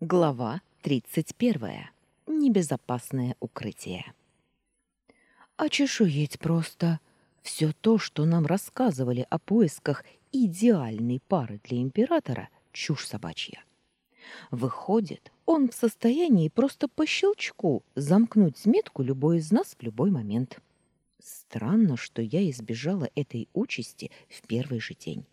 Глава 31. Небезопасное укрытие. А чешуеть просто. Все то, что нам рассказывали о поисках идеальной пары для императора, чушь собачья. Выходит, он в состоянии просто по щелчку замкнуть метку любой из нас в любой момент. Странно, что я избежала этой участи в первый же день.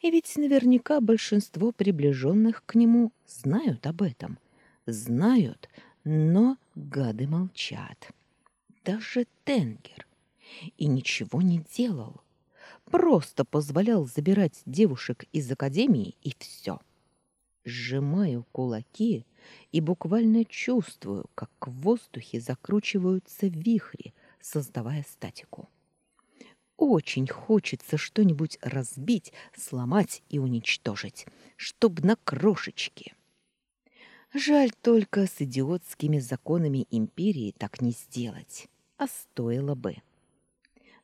И ведь наверняка большинство приближенных к нему знают об этом. Знают, но гады молчат. Даже Тенгер. И ничего не делал. Просто позволял забирать девушек из академии, и все. Сжимаю кулаки и буквально чувствую, как в воздухе закручиваются вихри, создавая статику. Очень хочется что-нибудь разбить, сломать и уничтожить, чтоб на крошечки. Жаль только с идиотскими законами империи так не сделать, а стоило бы.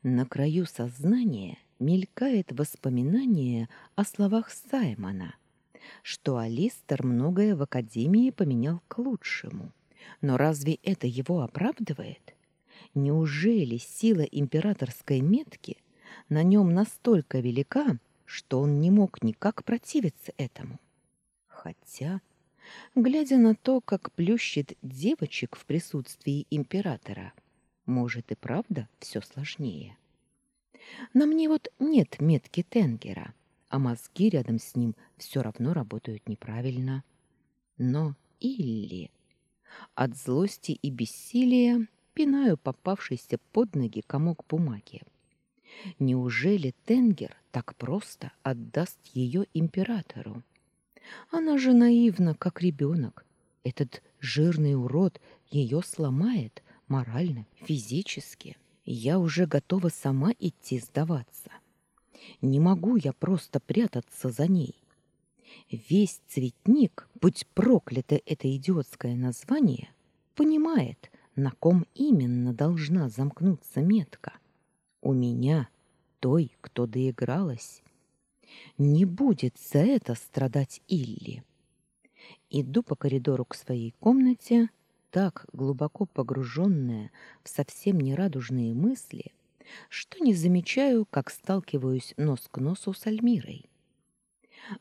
На краю сознания мелькает воспоминание о словах Саймона, что Алистер многое в Академии поменял к лучшему. Но разве это его оправдывает? Неужели сила императорской метки на нем настолько велика, что он не мог никак противиться этому? Хотя, глядя на то, как плющит девочек в присутствии императора, может и правда все сложнее. На мне вот нет метки Тенгера, а мозги рядом с ним все равно работают неправильно. Но Илли... От злости и бессилия пинаю попавшийся под ноги комок бумаги. Неужели Тенгер так просто отдаст ее императору? Она же наивна, как ребенок. Этот жирный урод ее сломает морально, физически. Я уже готова сама идти сдаваться. Не могу я просто прятаться за ней. Весь цветник, будь проклято это идиотское название, понимает, на ком именно должна замкнуться метка. У меня, той, кто доигралась. Не будет за это страдать Илли. Иду по коридору к своей комнате, так глубоко погруженная в совсем нерадужные мысли, что не замечаю, как сталкиваюсь нос к носу с Альмирой.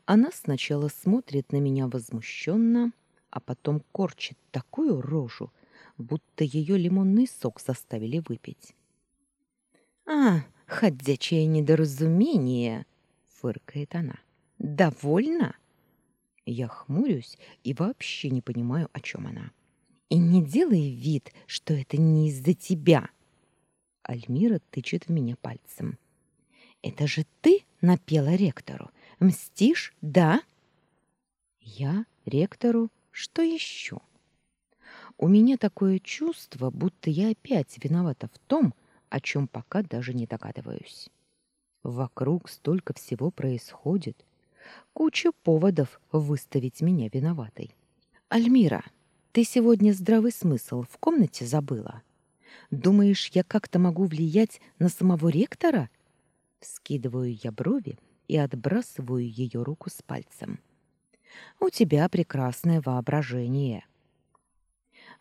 Она сначала смотрит на меня возмущенно, а потом корчит такую рожу, будто ее лимонный сок заставили выпить. «А, ходячее недоразумение!» — фыркает она. «Довольно?» Я хмурюсь и вообще не понимаю, о чем она. «И не делай вид, что это не из-за тебя!» Альмира тычет в меня пальцем. «Это же ты напела ректору? Мстишь, да?» «Я? Ректору? Что еще?» У меня такое чувство, будто я опять виновата в том, о чем пока даже не догадываюсь. Вокруг столько всего происходит. Куча поводов выставить меня виноватой. Альмира, ты сегодня здравый смысл в комнате забыла? Думаешь, я как-то могу влиять на самого ректора? Скидываю я брови и отбрасываю ее руку с пальцем. У тебя прекрасное воображение.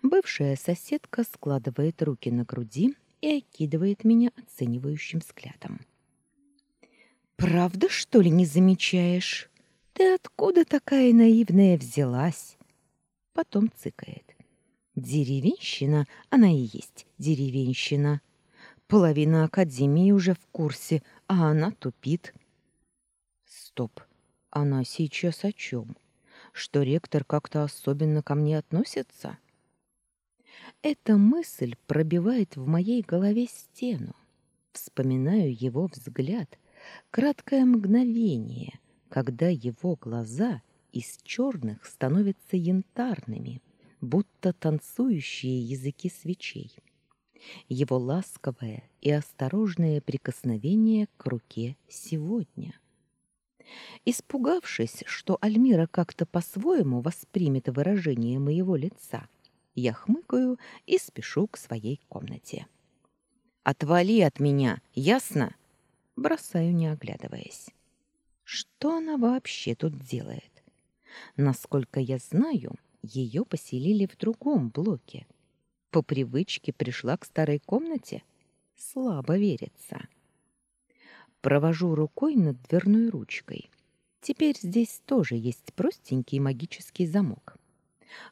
Бывшая соседка складывает руки на груди и окидывает меня оценивающим взглядом. «Правда, что ли, не замечаешь? Ты откуда такая наивная взялась?» Потом цыкает. «Деревенщина, она и есть деревенщина. Половина академии уже в курсе, а она тупит». «Стоп, она сейчас о чем? Что ректор как-то особенно ко мне относится?» Эта мысль пробивает в моей голове стену. Вспоминаю его взгляд, краткое мгновение, когда его глаза из черных становятся янтарными, будто танцующие языки свечей. Его ласковое и осторожное прикосновение к руке сегодня. Испугавшись, что Альмира как-то по-своему воспримет выражение моего лица, я хмыкаю и спешу к своей комнате. «Отвали от меня, ясно?» Бросаю, не оглядываясь. Что она вообще тут делает? Насколько я знаю, ее поселили в другом блоке. По привычке пришла к старой комнате? Слабо верится. Провожу рукой над дверной ручкой. Теперь здесь тоже есть простенький магический замок.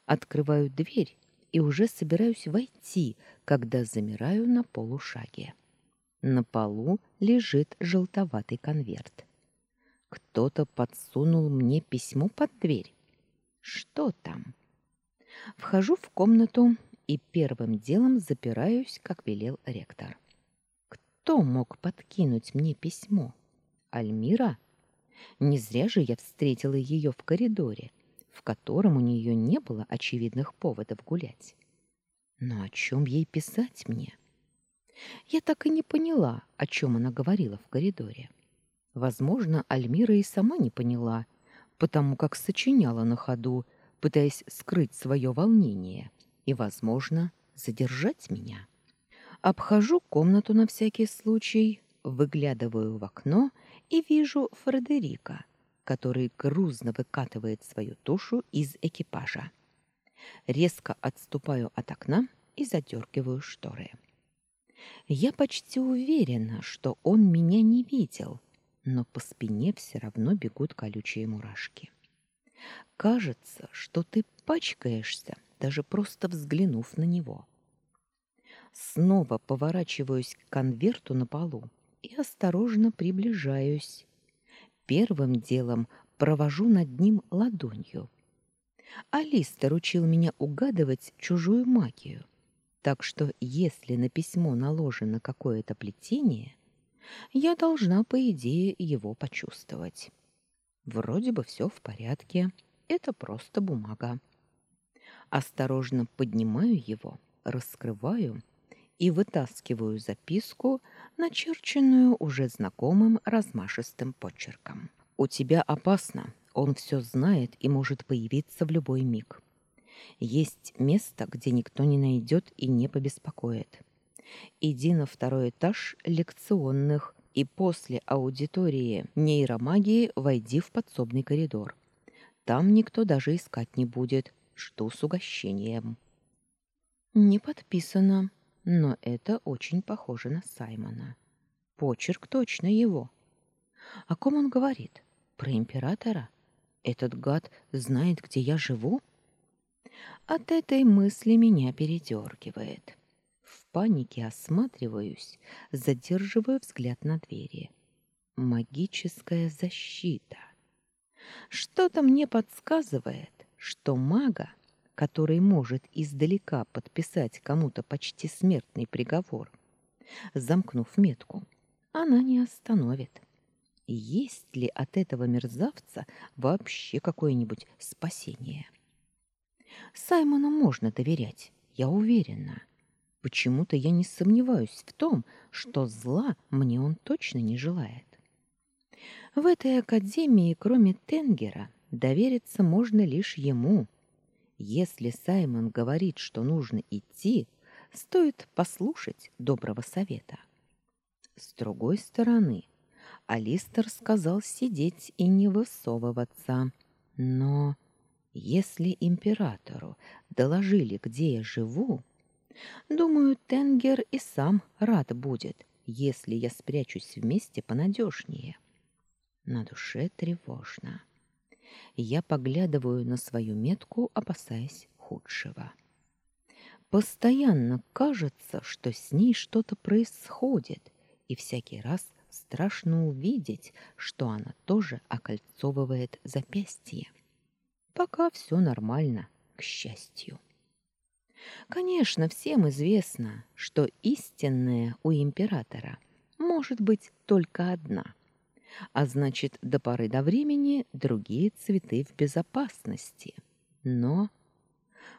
Открываю дверь и уже собираюсь войти, когда замираю на полушаге. На полу лежит желтоватый конверт. Кто-то подсунул мне письмо под дверь. Что там? Вхожу в комнату и первым делом запираюсь, как велел ректор. Кто мог подкинуть мне письмо? Альмира? Не зря же я встретила ее в коридоре, в котором у нее не было очевидных поводов гулять. Но о чем ей писать мне? Я так и не поняла, о чем она говорила в коридоре. Возможно, Альмира и сама не поняла, потому как сочиняла на ходу, пытаясь скрыть свое волнение и, возможно, задержать меня. Обхожу комнату на всякий случай, выглядываю в окно и вижу Фредерика, который грузно выкатывает свою тушу из экипажа. Резко отступаю от окна и задергиваю шторы. Я почти уверена, что он меня не видел, но по спине все равно бегут колючие мурашки. Кажется, что ты пачкаешься, даже просто взглянув на него. Снова поворачиваюсь к конверту на полу и осторожно приближаюсь. Первым делом провожу над ним ладонью. Алистер учил меня угадывать чужую магию. Так что если на письмо наложено какое-то плетение, я должна, по идее, его почувствовать. Вроде бы все в порядке, это просто бумага. Осторожно поднимаю его, раскрываю и вытаскиваю записку, начерченную уже знакомым размашистым почерком. «У тебя опасно. Он все знает и может появиться в любой миг. Есть место, где никто не найдет и не побеспокоит. Иди на второй этаж лекционных и после аудитории нейромагии войди в подсобный коридор. Там никто даже искать не будет. Жду с угощением. Не подписано, но это очень похоже на Саймона. Почерк точно его. О ком он говорит? Про императора? Этот гад знает, где я живу? От этой мысли меня передергивает. В панике осматриваюсь, задерживаю взгляд на двери. Магическая защита. Что-то мне подсказывает, что мага, который может издалека подписать кому-то почти смертный приговор, замкнув метку, она не остановит. Есть ли от этого мерзавца вообще какое-нибудь спасение? Саймону можно доверять, я уверена. Почему-то я не сомневаюсь в том, что зла мне он точно не желает. В этой академии, кроме Тенгера, довериться можно лишь ему. Если Саймон говорит, что нужно идти, стоит послушать доброго совета. С другой стороны, Алистер сказал сидеть и не высовываться. Но если императору доложили, где я живу, думаю, Тенгер и сам рад будет, если я спрячусь вместе понадежнее. На душе тревожно. Я поглядываю на свою метку, опасаясь худшего. Постоянно кажется, что с ней что-то происходит, и всякий раз страшно увидеть, что она тоже окольцовывает запястье. Пока все нормально, к счастью. Конечно, всем известно, что истинная у императора может быть только одна. А значит, до поры до времени другие цветы в безопасности. Но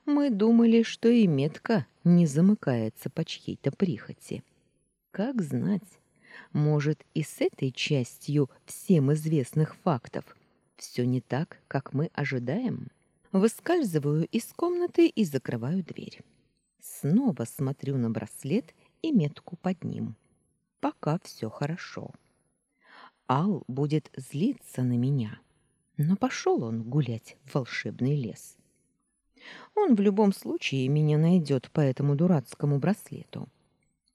мы думали, что и метка не замыкается по чьей-то прихоти. Как знать, может, и с этой частью всем известных фактов все не так, как мы ожидаем. Выскальзываю из комнаты и закрываю дверь. Снова смотрю на браслет и метку под ним. Пока все хорошо. Ал будет злиться на меня. Но пошел он гулять в волшебный лес. Он в любом случае меня найдет по этому дурацкому браслету.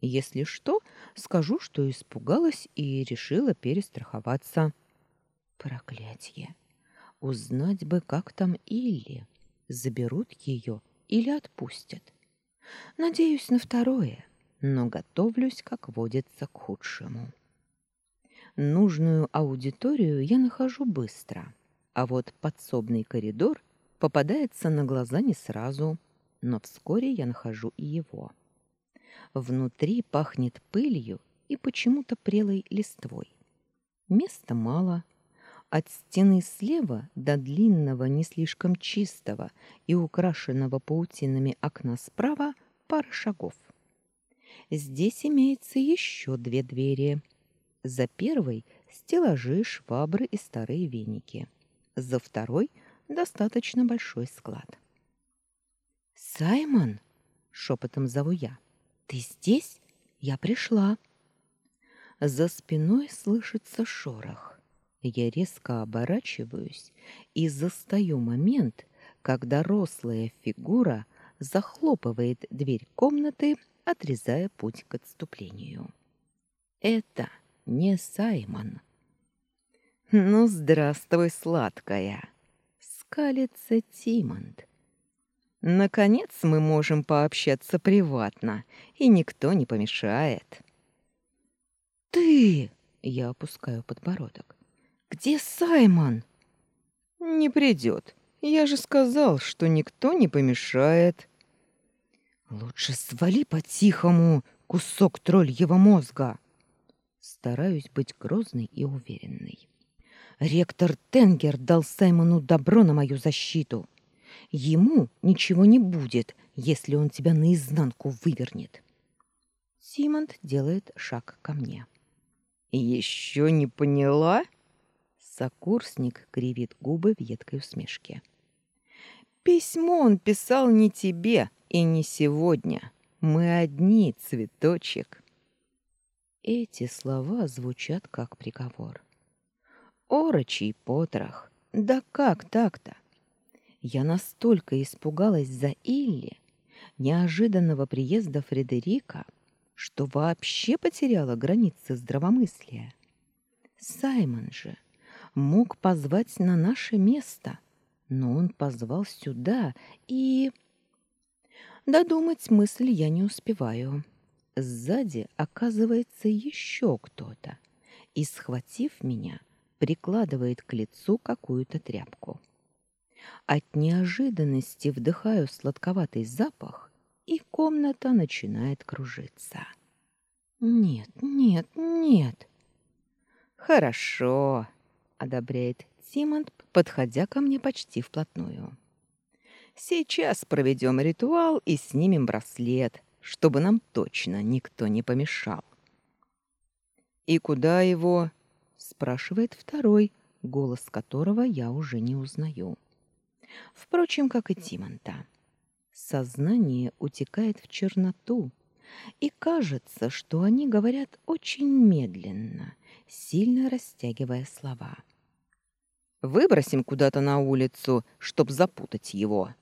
Если что, скажу, что испугалась и решила перестраховаться. Проклятье! Узнать бы, как там Илли. Заберут ее или отпустят. Надеюсь на второе, но готовлюсь, как водится, к худшему. Нужную аудиторию я нахожу быстро, а вот подсобный коридор попадается на глаза не сразу, но вскоре я нахожу и его. Внутри пахнет пылью и почему-то прелой листвой. Места мало, от стены слева до длинного, не слишком чистого и украшенного паутинами окна справа пара шагов. Здесь имеется еще две двери. За первой стеллажи, швабры и старые веники. За второй достаточно большой склад. «Саймон!» — шепотом зову я. «Ты здесь? Я пришла!» За спиной слышится шорох. Я резко оборачиваюсь и застаю момент, когда рослая фигура захлопывает дверь комнаты, отрезая путь к отступлению. Это не Саймон. «Ну, здравствуй, сладкая!» — скалится Тимонд. «Наконец мы можем пообщаться приватно, и никто не помешает». «Ты!» — я опускаю подбородок. Где Саймон? Не придет. Я же сказал, что никто не помешает. Лучше свали по-тихому, кусок тролльего мозга. Стараюсь быть грозной и уверенной. Ректор Тенгер дал Саймону добро на мою защиту. Ему ничего не будет, если он тебя наизнанку вывернет. Симонт делает шаг ко мне. Еще не поняла? Сокурсник кривит губы в едкой усмешке. «Письмо он писал не тебе и не сегодня. Мы одни, цветочек». Эти слова звучат как приговор. «Орочий потрох! Да как так-то?» Я настолько испугалась за Илли, неожиданного приезда Фредерика, что вообще потеряла границы здравомыслия. Саймон же мог позвать на наше место, но он позвал сюда и... Додумать мысль я не успеваю. Сзади оказывается еще кто-то и, схватив меня, прикладывает к лицу какую-то тряпку. От неожиданности вдыхаю сладковатый запах, и комната начинает кружиться. Нет, нет, нет. Хорошо, одобряет Симонт, подходя ко мне почти вплотную. Сейчас проведем ритуал и снимем браслет, чтобы нам точно никто не помешал. И куда его? спрашивает второй, голос которого я уже не узнаю. Впрочем, как и Тимонта. Сознание утекает в черноту, и кажется, что они говорят очень медленно, сильно растягивая слова. Выбросим куда-то на улицу, чтоб запутать его.